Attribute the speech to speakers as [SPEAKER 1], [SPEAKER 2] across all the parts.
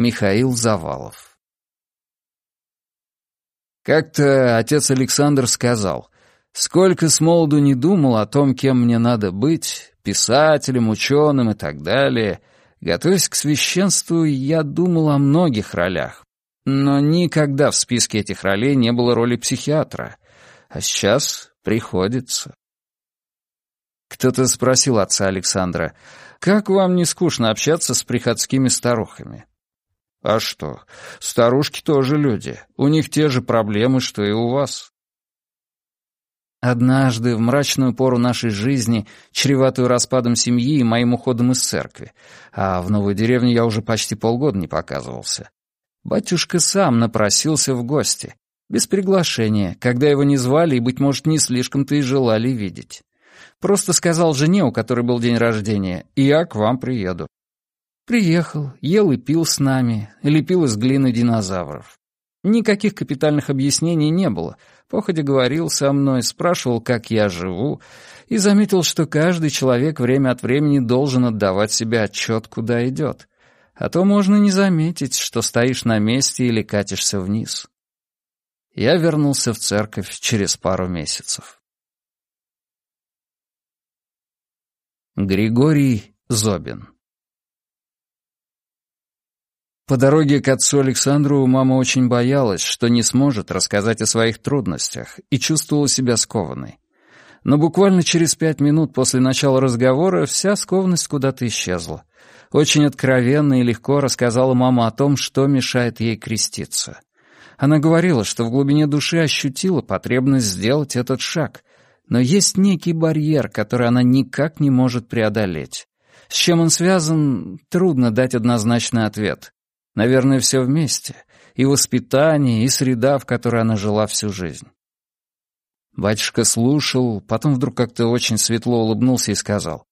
[SPEAKER 1] Михаил Завалов Как-то отец Александр сказал, «Сколько с молоду не думал о том, кем мне надо быть, писателем, ученым и так далее, готовясь к священству, я думал о многих ролях, но никогда в списке этих ролей не было роли психиатра, а сейчас приходится». Кто-то спросил отца Александра, «Как вам не скучно общаться с приходскими старухами?» «А что, старушки тоже люди. У них те же проблемы, что и у вас». Однажды, в мрачную пору нашей жизни, чреватую распадом семьи и моим уходом из церкви, а в новую деревню я уже почти полгода не показывался, батюшка сам напросился в гости, без приглашения, когда его не звали и, быть может, не слишком-то и желали видеть. Просто сказал жене, у которой был день рождения, «Я к вам приеду». Приехал, ел и пил с нами, лепил из глины динозавров. Никаких капитальных объяснений не было. Походя говорил со мной, спрашивал, как я живу, и заметил, что каждый человек время от времени должен отдавать себе отчет, куда идет. А то можно не заметить, что стоишь на месте или катишься вниз. Я вернулся в церковь через пару месяцев. Григорий Зобин По дороге к отцу Александру мама очень боялась, что не сможет рассказать о своих трудностях, и чувствовала себя скованной. Но буквально через пять минут после начала разговора вся скованность куда-то исчезла. Очень откровенно и легко рассказала мама о том, что мешает ей креститься. Она говорила, что в глубине души ощутила потребность сделать этот шаг, но есть некий барьер, который она никак не может преодолеть. С чем он связан, трудно дать однозначный ответ. Наверное, все вместе. И воспитание, и среда, в которой она жила всю жизнь. Батюшка слушал, потом вдруг как-то очень светло улыбнулся и сказал,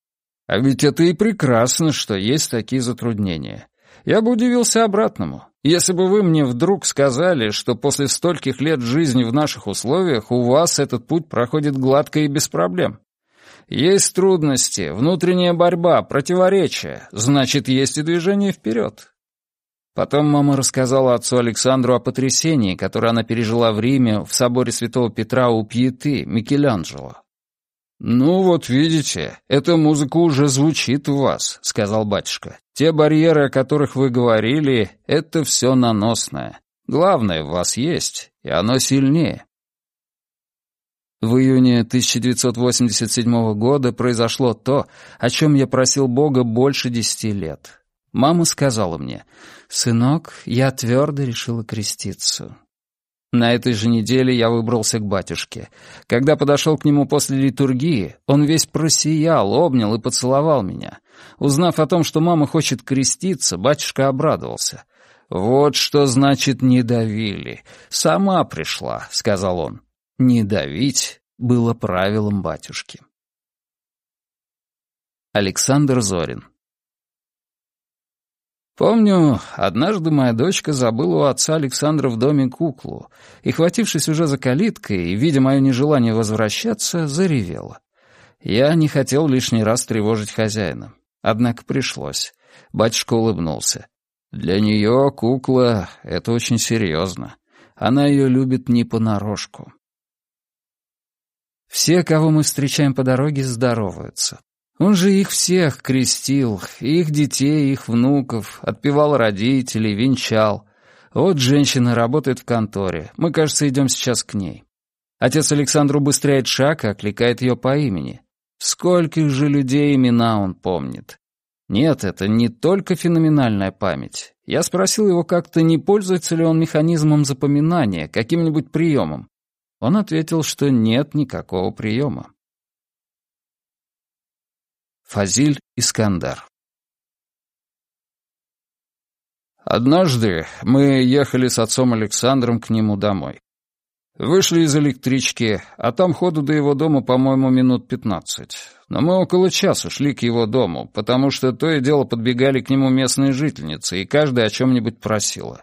[SPEAKER 1] «А ведь это и прекрасно, что есть такие затруднения. Я бы удивился обратному. Если бы вы мне вдруг сказали, что после стольких лет жизни в наших условиях у вас этот путь проходит гладко и без проблем. Есть трудности, внутренняя борьба, противоречия, значит, есть и движение вперед. Потом мама рассказала отцу Александру о потрясении, которое она пережила в Риме в соборе святого Петра у Пьеты, Микеланджело. «Ну вот видите, эта музыка уже звучит у вас», — сказал батюшка. «Те барьеры, о которых вы говорили, это все наносное. Главное в вас есть, и оно сильнее». В июне 1987 года произошло то, о чем я просил Бога больше десяти лет. Мама сказала мне, «Сынок, я твердо решила креститься. На этой же неделе я выбрался к батюшке. Когда подошел к нему после литургии, он весь просиял, обнял и поцеловал меня. Узнав о том, что мама хочет креститься, батюшка обрадовался. «Вот что значит не давили. Сама пришла», — сказал он. «Не давить» было правилом батюшки. Александр Зорин Помню, однажды моя дочка забыла у отца Александра в доме куклу, и, хватившись уже за калиткой и, видя мое нежелание возвращаться, заревела. Я не хотел лишний раз тревожить хозяина. Однако пришлось. Батюшка улыбнулся. «Для нее кукла — это очень серьезно. Она ее любит не понарошку». Все, кого мы встречаем по дороге, здороваются. Он же их всех крестил, их детей, их внуков, отпевал родителей, венчал. Вот женщина работает в конторе. Мы, кажется, идем сейчас к ней. Отец Александр убыстряет шаг и окликает ее по имени. Скольких же людей имена он помнит. Нет, это не только феноменальная память. Я спросил его как-то, не пользуется ли он механизмом запоминания, каким-нибудь приемом. Он ответил, что нет никакого приема. Фазиль Искандар Однажды мы ехали с отцом Александром к нему домой. Вышли из электрички, а там ходу до его дома, по-моему, минут пятнадцать. Но мы около часа шли к его дому, потому что то и дело подбегали к нему местные жительницы, и каждая о чем-нибудь просила.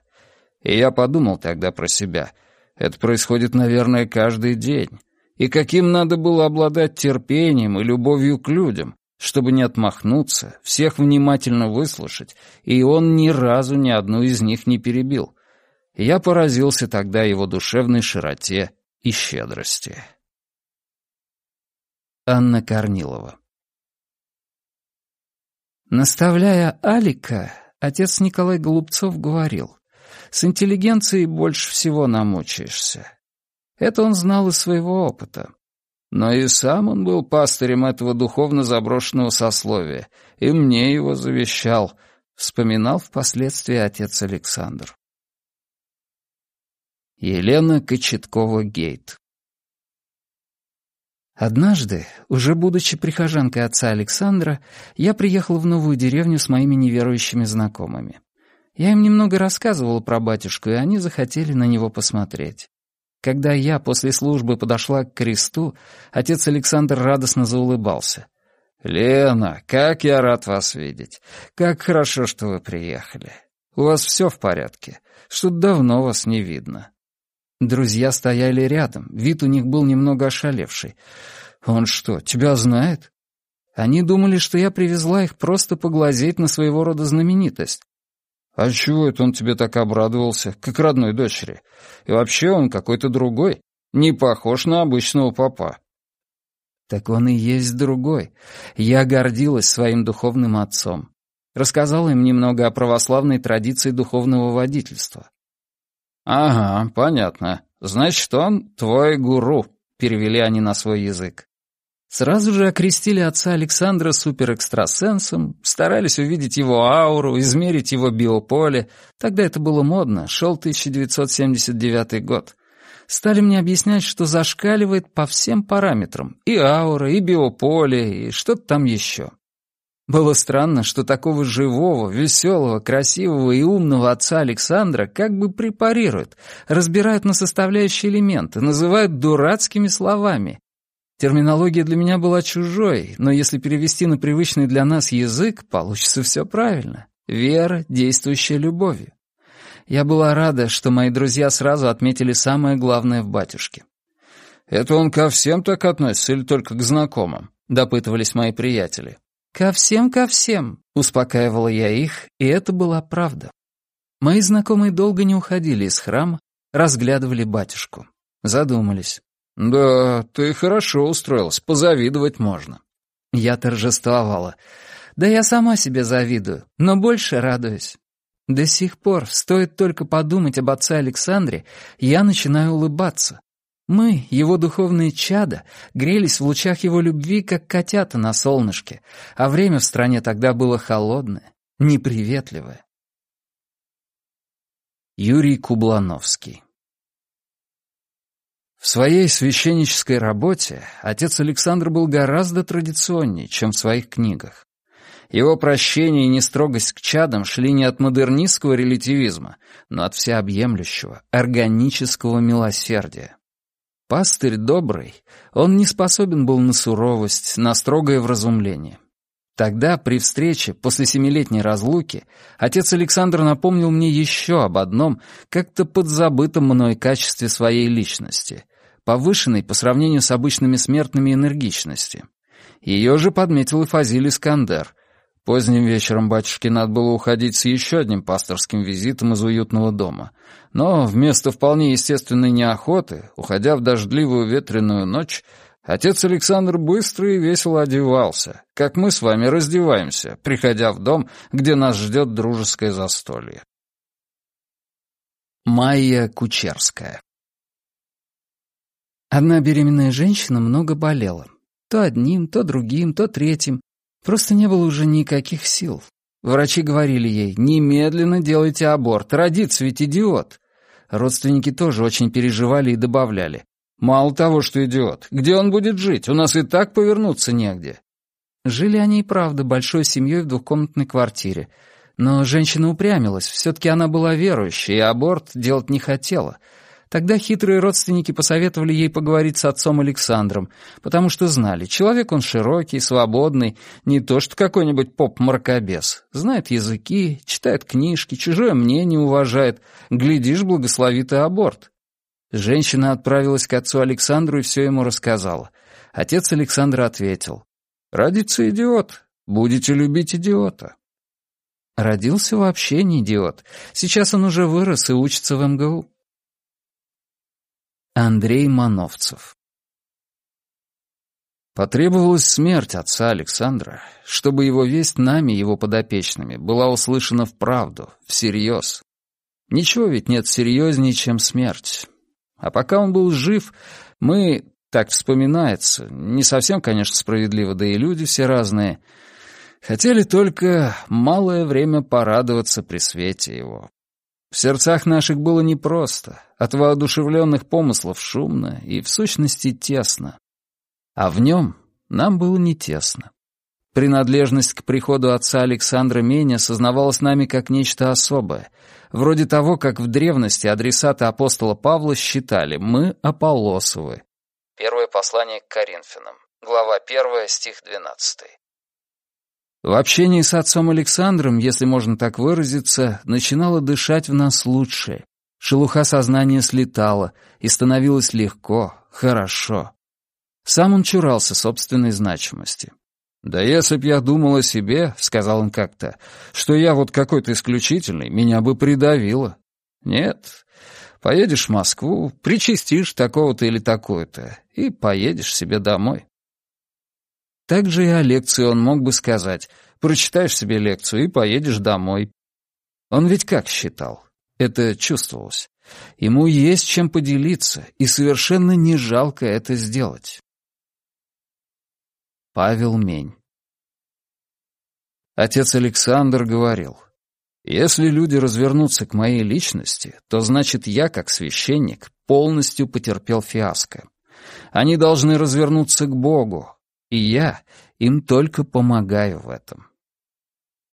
[SPEAKER 1] И я подумал тогда про себя. Это происходит, наверное, каждый день. И каким надо было обладать терпением и любовью к людям, чтобы не отмахнуться, всех внимательно выслушать, и он ни разу ни одну из них не перебил. Я поразился тогда его душевной широте и щедрости. Анна Корнилова Наставляя Алика, отец Николай Голубцов говорил, «С интеллигенцией больше всего намучаешься». Это он знал из своего опыта. Но и сам он был пастырем этого духовно заброшенного сословия, и мне его завещал, вспоминал впоследствии отец Александр. Елена Кочеткова-Гейт Однажды, уже будучи прихожанкой отца Александра, я приехал в новую деревню с моими неверующими знакомыми. Я им немного рассказывал про батюшку, и они захотели на него посмотреть. Когда я после службы подошла к кресту, отец Александр радостно заулыбался. «Лена, как я рад вас видеть! Как хорошо, что вы приехали! У вас все в порядке? Что-то давно вас не видно». Друзья стояли рядом, вид у них был немного ошалевший. «Он что, тебя знает?» Они думали, что я привезла их просто поглазеть на своего рода знаменитость. «А чего это он тебе так обрадовался, как родной дочери? И вообще он какой-то другой, не похож на обычного папа». Так он и есть другой. Я гордилась своим духовным отцом. Рассказала им немного о православной традиции духовного водительства. «Ага, понятно. Значит, он твой гуру», — перевели они на свой язык. Сразу же окрестили отца Александра суперэкстрасенсом, старались увидеть его ауру, измерить его биополе. Тогда это было модно, шел 1979 год. Стали мне объяснять, что зашкаливает по всем параметрам. И аура, и биополе, и что-то там еще. Было странно, что такого живого, веселого, красивого и умного отца Александра как бы препарируют, разбирают на составляющие элементы, называют дурацкими словами. Терминология для меня была чужой, но если перевести на привычный для нас язык, получится все правильно. Вера, действующая любовью. Я была рада, что мои друзья сразу отметили самое главное в батюшке. «Это он ко всем так относится или только к знакомым?» — допытывались мои приятели. «Ко всем, ко всем», — успокаивала я их, и это была правда. Мои знакомые долго не уходили из храма, разглядывали батюшку. Задумались. «Да, ты хорошо устроилась, позавидовать можно». Я торжествовала. «Да я сама себе завидую, но больше радуюсь». До сих пор, стоит только подумать об отце Александре, я начинаю улыбаться. Мы, его духовные чада, грелись в лучах его любви, как котята на солнышке, а время в стране тогда было холодное, неприветливое. Юрий Кублановский В своей священнической работе отец Александр был гораздо традиционнее, чем в своих книгах. Его прощение и нестрогость к чадам шли не от модернистского релятивизма, но от всеобъемлющего, органического милосердия. Пастырь добрый, он не способен был на суровость, на строгое вразумление. Тогда, при встрече, после семилетней разлуки, отец Александр напомнил мне еще об одном, как-то подзабытом мной качестве своей личности, повышенной по сравнению с обычными смертными энергичности. Ее же подметил и Фазиль Искандер, Поздним вечером батюшке надо было уходить с еще одним пасторским визитом из уютного дома. Но вместо вполне естественной неохоты, уходя в дождливую ветреную ночь, отец Александр быстро и весело одевался, как мы с вами раздеваемся, приходя в дом, где нас ждет дружеское застолье. Майя Кучерская Одна беременная женщина много болела. То одним, то другим, то третьим, Просто не было уже никаких сил. Врачи говорили ей, немедленно делайте аборт, родится ведь идиот. Родственники тоже очень переживали и добавляли. Мало того, что идиот, где он будет жить? У нас и так повернуться негде. Жили они и правда большой семьей в двухкомнатной квартире. Но женщина упрямилась, все-таки она была верующей, и аборт делать не хотела — Тогда хитрые родственники посоветовали ей поговорить с отцом Александром, потому что знали, человек он широкий, свободный, не то что какой-нибудь поп-мракобес. Знает языки, читает книжки, чужое мнение уважает, глядишь, благословит и аборт. Женщина отправилась к отцу Александру и все ему рассказала. Отец Александра ответил. Родится идиот, будете любить идиота.
[SPEAKER 2] Родился вообще не идиот. Сейчас он уже вырос и учится в МГУ.
[SPEAKER 1] Андрей Мановцев Потребовалась смерть отца Александра, чтобы его весть нами, его подопечными, была услышана вправду, всерьез. Ничего ведь нет серьезнее, чем смерть. А пока он был жив, мы, так вспоминается, не совсем, конечно, справедливо, да и люди все разные, хотели только малое время порадоваться при свете его. В сердцах наших было непросто, от воодушевленных помыслов шумно и, в сущности, тесно. А в нем нам было не тесно. Принадлежность к приходу отца Александра Меня сознавалась нами как нечто особое, вроде того, как в древности адресаты апостола Павла считали «мы Аполлосовы».
[SPEAKER 2] Первое послание к Коринфянам, глава 1, стих 12.
[SPEAKER 1] В общении с отцом Александром, если можно так выразиться, начинало дышать в нас лучше. Шелуха сознания слетала, и становилось легко, хорошо. Сам он чурался собственной значимости. «Да если б я думал о себе, — сказал он как-то, — что я вот какой-то исключительный, меня бы придавило. Нет, поедешь в Москву, причастишь такого-то или такое-то, и поедешь себе домой». Так же и о лекции он мог бы сказать, прочитаешь себе лекцию и поедешь домой. Он ведь как считал? Это чувствовалось. Ему есть чем поделиться, и совершенно не жалко это сделать. Павел Мень Отец Александр говорил, «Если люди развернутся к моей личности, то значит я, как священник, полностью потерпел фиаско. Они должны развернуться к Богу, и я им только помогаю в этом».